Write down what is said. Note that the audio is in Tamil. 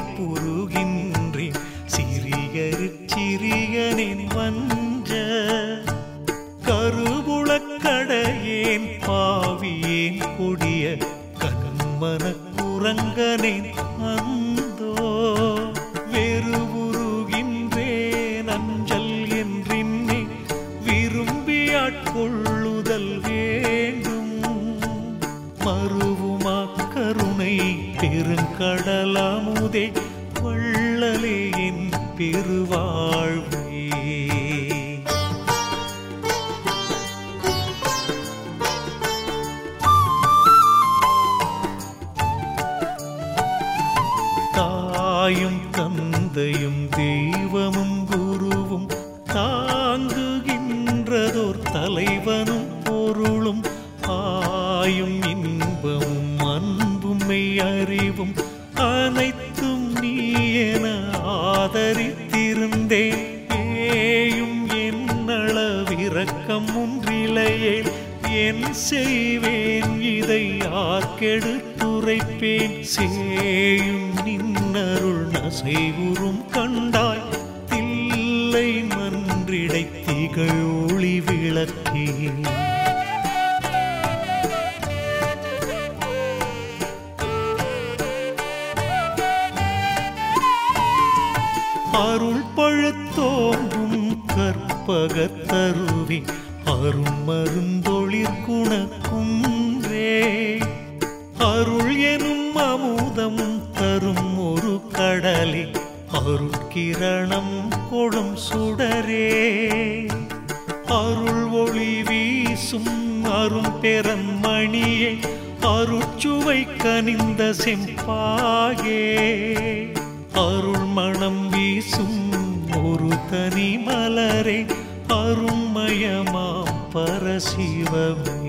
புருகின்றேன். சிறியரு சிறியனின் வஞ்ச கருவுளக்கடையேன் பாவியேன் கொடிய கண்மன குரங்கனின் அந்தோ. வெறுவுருகின்றேன் அஞ்சல் என்றின்னே விரும்பியாட்கொள்ளுதல் வேண்டும். மறுவும் கடலமுதே வள்ளலேயின் பெருவாழ்வே. தாயும் தந்தையும் தெய்வமும் குருவும் தாங்குகின்றதோர் தலைவனும் பொருளும் ஆயும் இன்பமும் அன்பும் அறிவும் அனைத்தும் நீ என ஆதரித்திருந்தேன். ஏயும் என்னளவிறக்கம் ஒன்றிலையேல் என் செய்வேன் இதை ஆக்கெடுத்துரைப்பேன் சேயும் நின்னருள் நசைவுறும் கண்டாய் தில்லை மன்றிடை திகழ் ஒளி விளக்கே அருள் பழுத்தோங்கும் கற்பகத்தருவி அருள் மருந்தொழிற் குணக்குன்றே. அருள் எனும் அமுதம் தரும் ஒரு கடலே அருட்கிரணம் கொடும் சுடரே. அருள் ஒளி வீசும் அரும் பெருமணியை அருட்சுவை கனிந்த செம்பாகே அருள் மணம் வீசும் ஒரு தனி மலரே அருண்மயமாம் பரசிவமே.